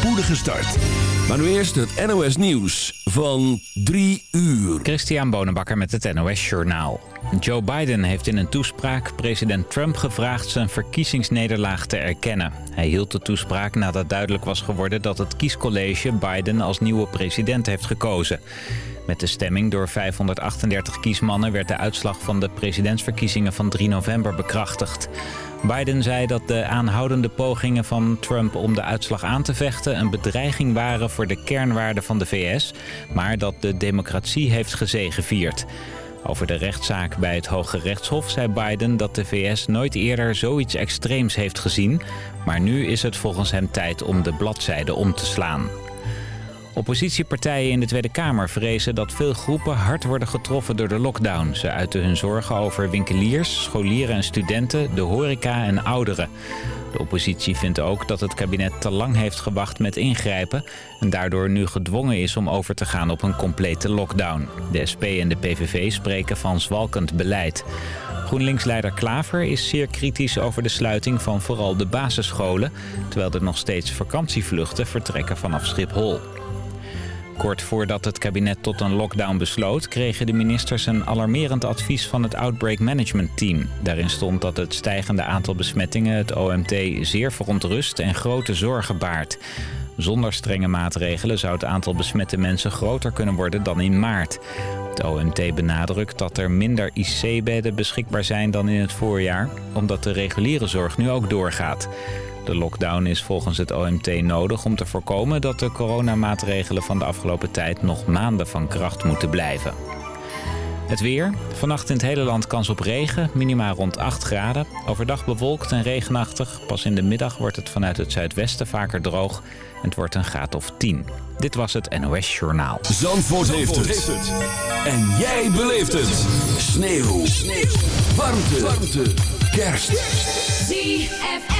spoedige start. Maar nu eerst het NOS Nieuws van 3 uur. Christian Bonenbakker met het NOS Journaal. Joe Biden heeft in een toespraak president Trump gevraagd zijn verkiezingsnederlaag te erkennen. Hij hield de toespraak nadat duidelijk was geworden dat het kiescollege Biden als nieuwe president heeft gekozen. Met de stemming door 538 kiesmannen werd de uitslag van de presidentsverkiezingen van 3 november bekrachtigd. Biden zei dat de aanhoudende pogingen van Trump om de uitslag aan te vechten een bedreiging waren voor de kernwaarden van de VS, maar dat de democratie heeft gezegevierd. Over de rechtszaak bij het Hoge Rechtshof zei Biden dat de VS nooit eerder zoiets extreems heeft gezien, maar nu is het volgens hem tijd om de bladzijde om te slaan. Oppositiepartijen in de Tweede Kamer vrezen dat veel groepen hard worden getroffen door de lockdown. Ze uiten hun zorgen over winkeliers, scholieren en studenten, de horeca en ouderen. De oppositie vindt ook dat het kabinet te lang heeft gewacht met ingrijpen... en daardoor nu gedwongen is om over te gaan op een complete lockdown. De SP en de PVV spreken van zwalkend beleid. GroenLinks-leider Klaver is zeer kritisch over de sluiting van vooral de basisscholen... terwijl er nog steeds vakantievluchten vertrekken vanaf Schiphol. Kort voordat het kabinet tot een lockdown besloot... kregen de ministers een alarmerend advies van het Outbreak Management Team. Daarin stond dat het stijgende aantal besmettingen het OMT zeer verontrust en grote zorgen baart. Zonder strenge maatregelen zou het aantal besmette mensen groter kunnen worden dan in maart. Het OMT benadrukt dat er minder IC-bedden beschikbaar zijn dan in het voorjaar... omdat de reguliere zorg nu ook doorgaat. De lockdown is volgens het OMT nodig om te voorkomen dat de coronamaatregelen van de afgelopen tijd nog maanden van kracht moeten blijven. Het weer. Vannacht in het hele land kans op regen, minimaal rond 8 graden. Overdag bewolkt en regenachtig. Pas in de middag wordt het vanuit het zuidwesten vaker droog. En het wordt een graad of 10. Dit was het NOS Journaal. Zandvoort, heeft, het. En jij beleeft het. Sneeuw. Sneeuw. Warmte. Warmte. Kerst. ZFM.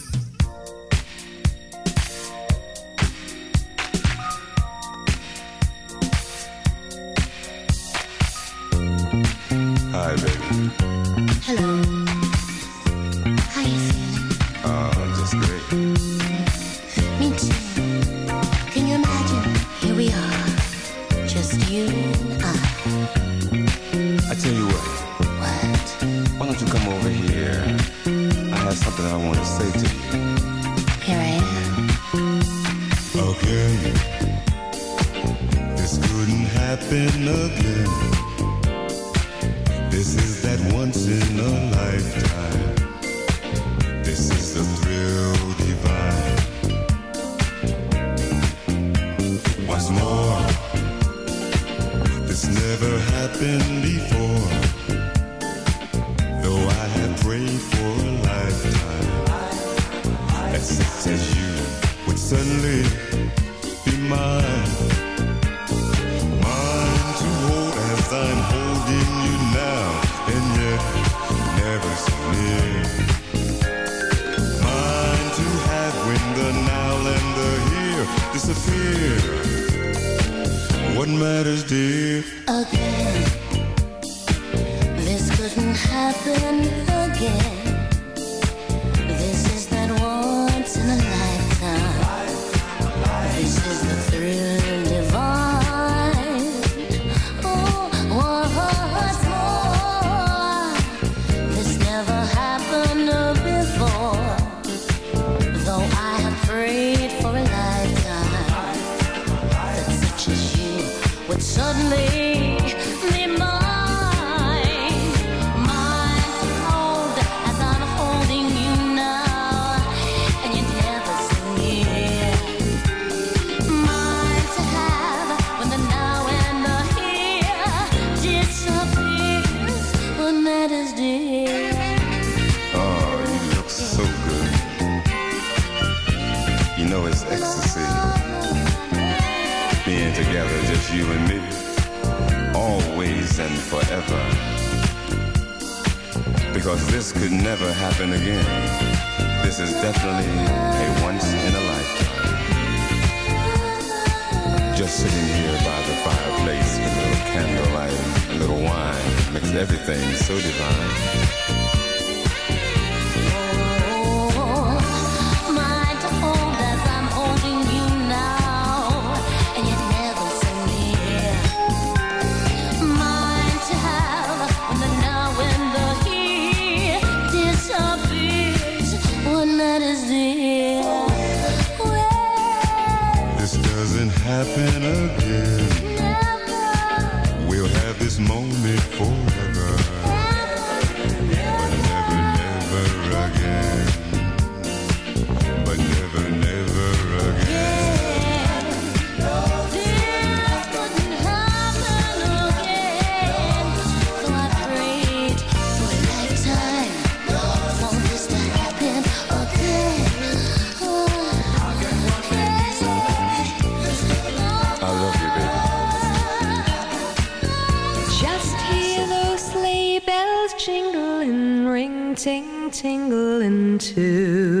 tingle into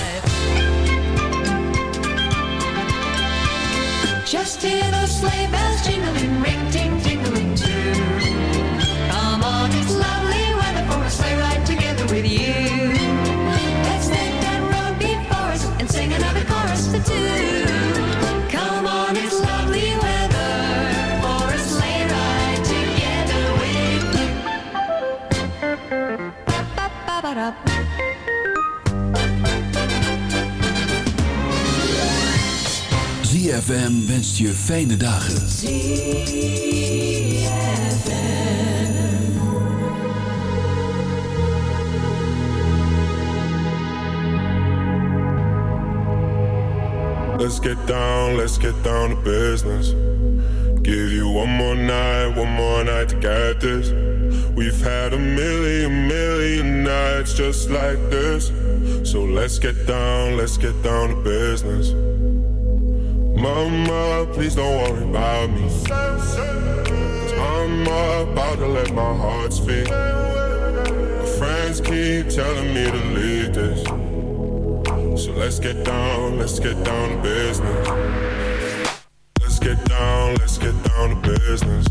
Just hear those sleigh bells jingling. ZFM wenst je fijne dagen. Let's get down, let's get down to business. Give you one more night, one more night to get this. We've had a million, million nights just like this. So let's get down, let's get down to business. Mama, please don't worry about me. I'm about to let my heart speak. My friends keep telling me to leave this. So let's get down, let's get down to business. Let's get down, let's get down to business.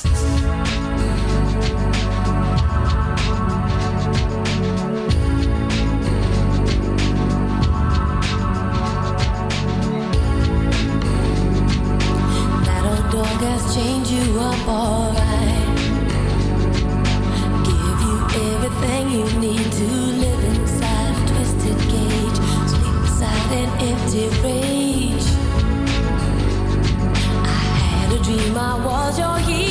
up. Give you everything you need to live inside a twisted cage, sleep an empty rage. I had a dream I was your hero.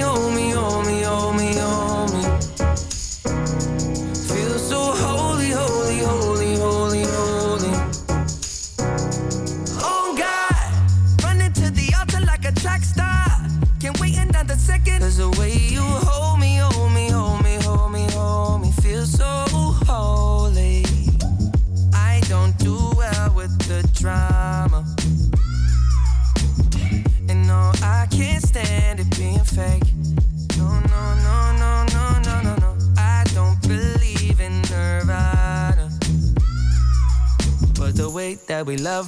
me,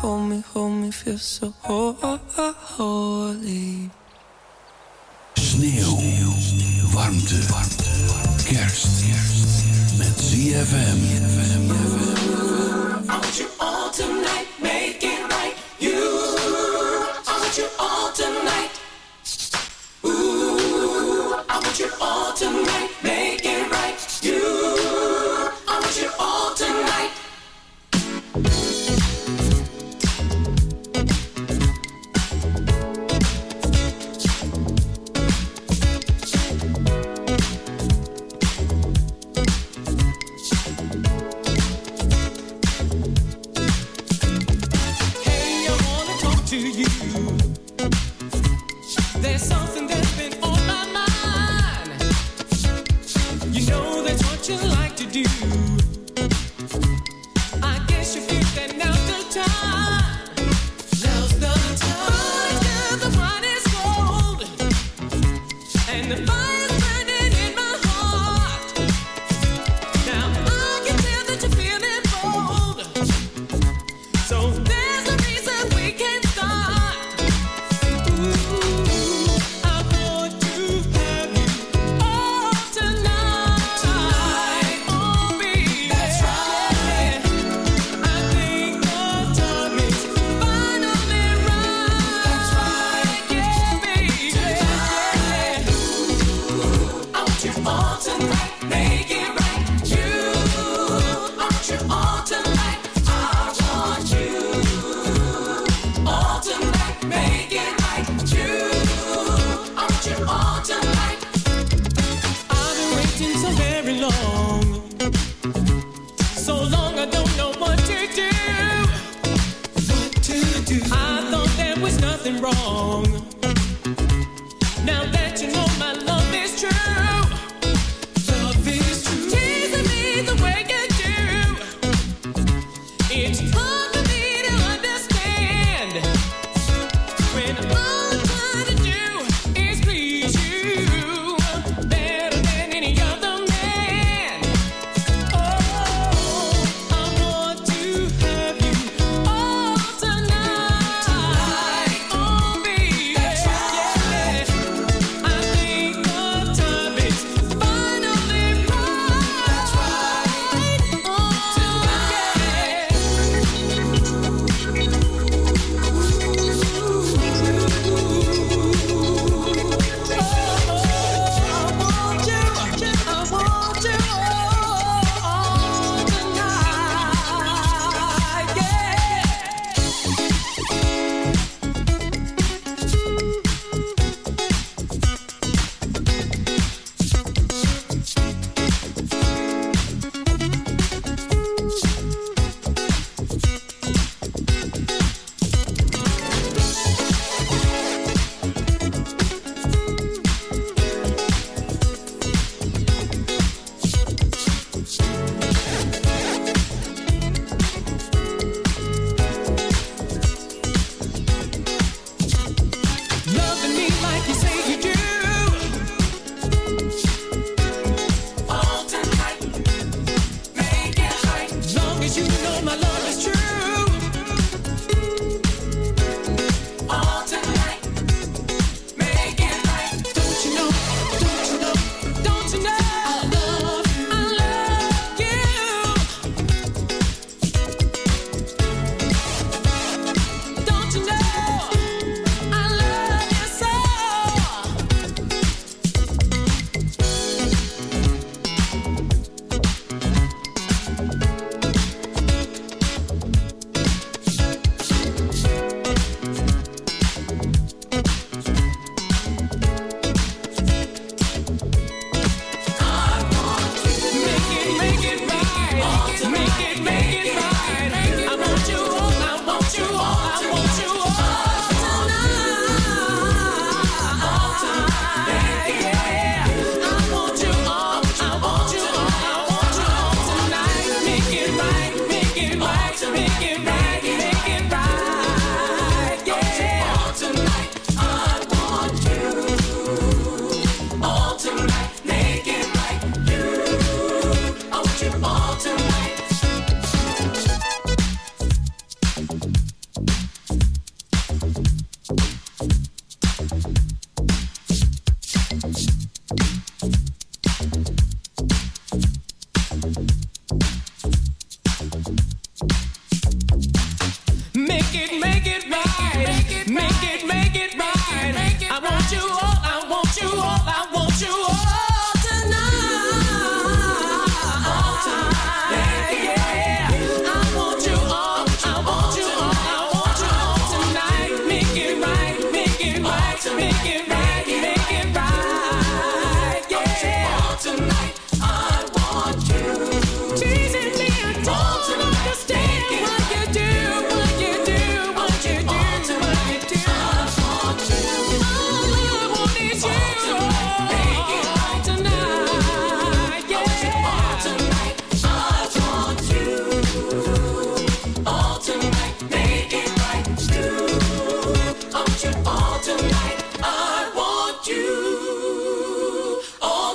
Hold me, hold me, feel so ho- ho- ho- holy. Sneeuw. Warmte. Kerst. Met ZFM. I want you all tonight, make it right. You, I want you all tonight. Ooh, I want you all tonight, make it right. You, I want you all tonight.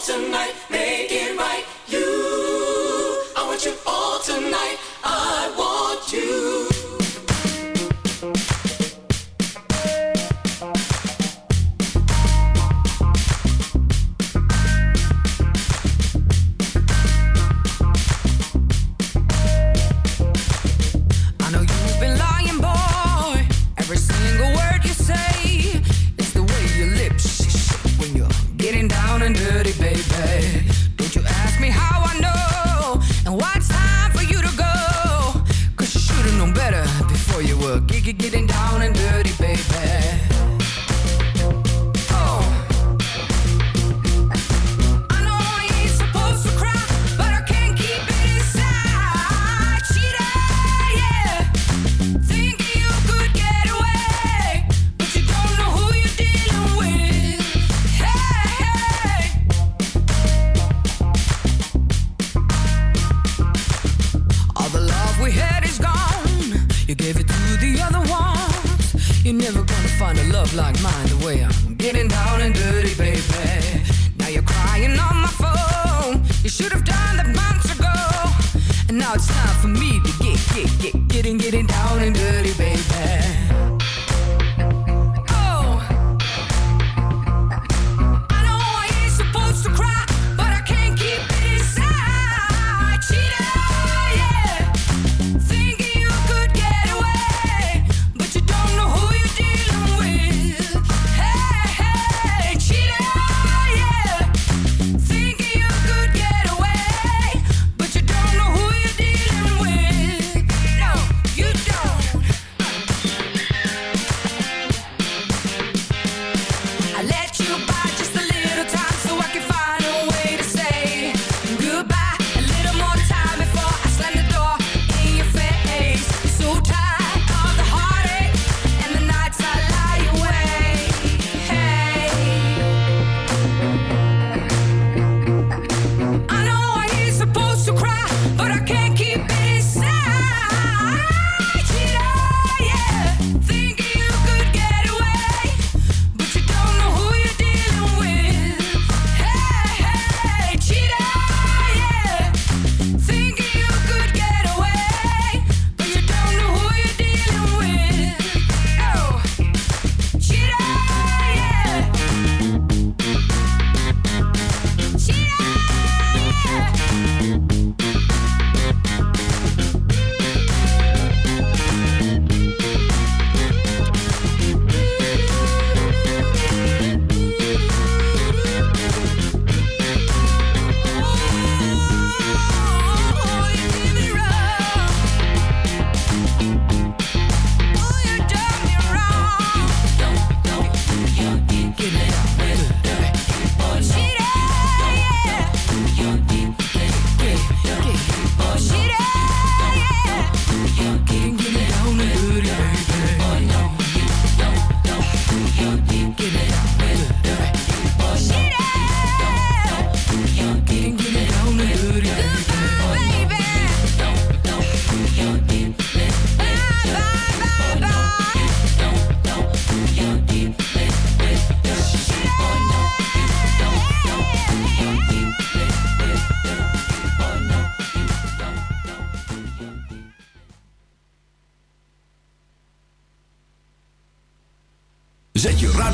tonight.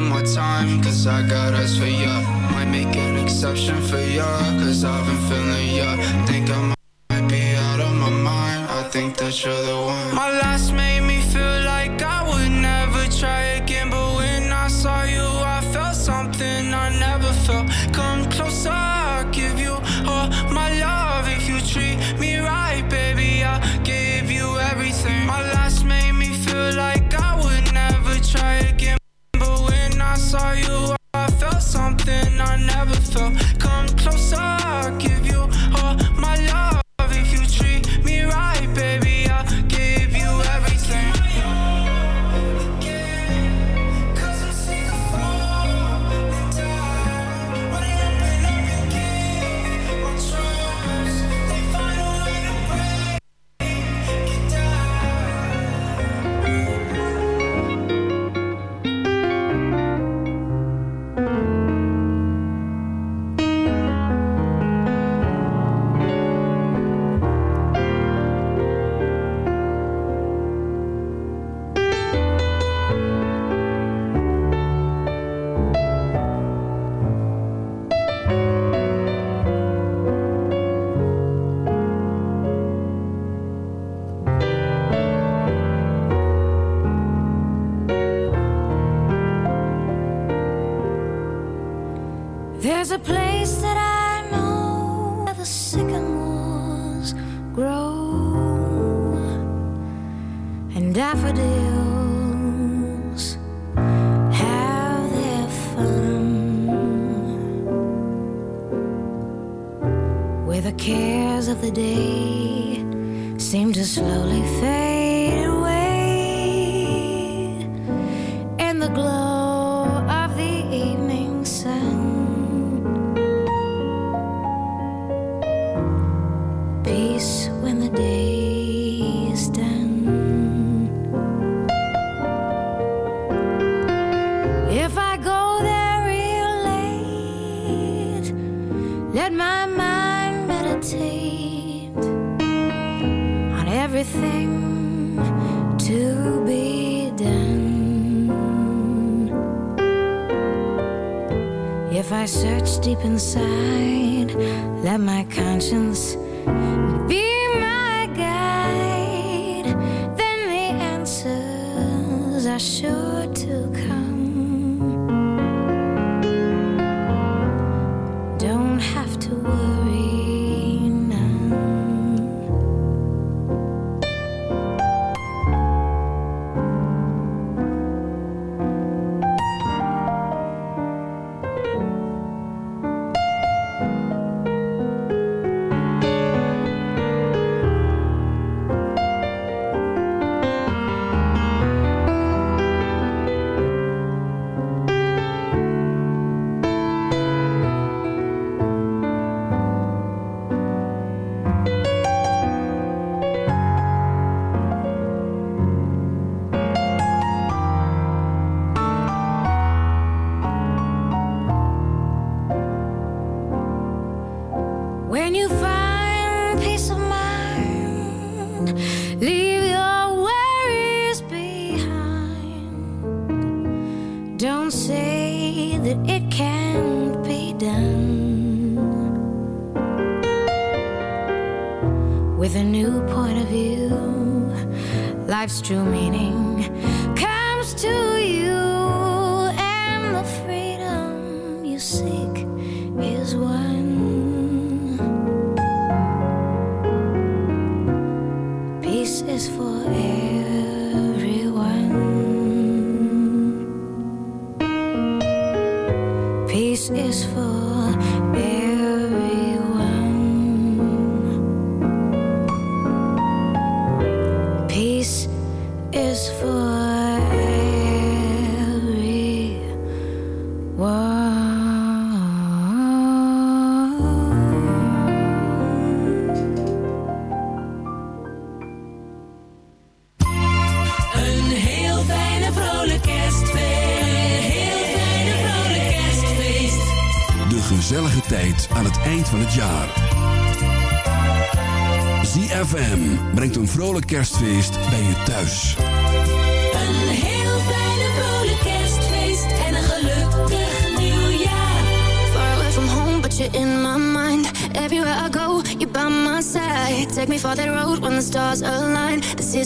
you more time, cause I got eyes for ya. Might make an exception for ya, cause I've been feeling ya. Think I might be out of my mind, I think that you're the and daffodils have their fun where the cares of the day seem to slowly fade. I search deep inside, let my conscience When you find peace of mind, leave your worries behind. Don't say that it can't be done. With a new point of view, life's true meaning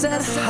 said hi.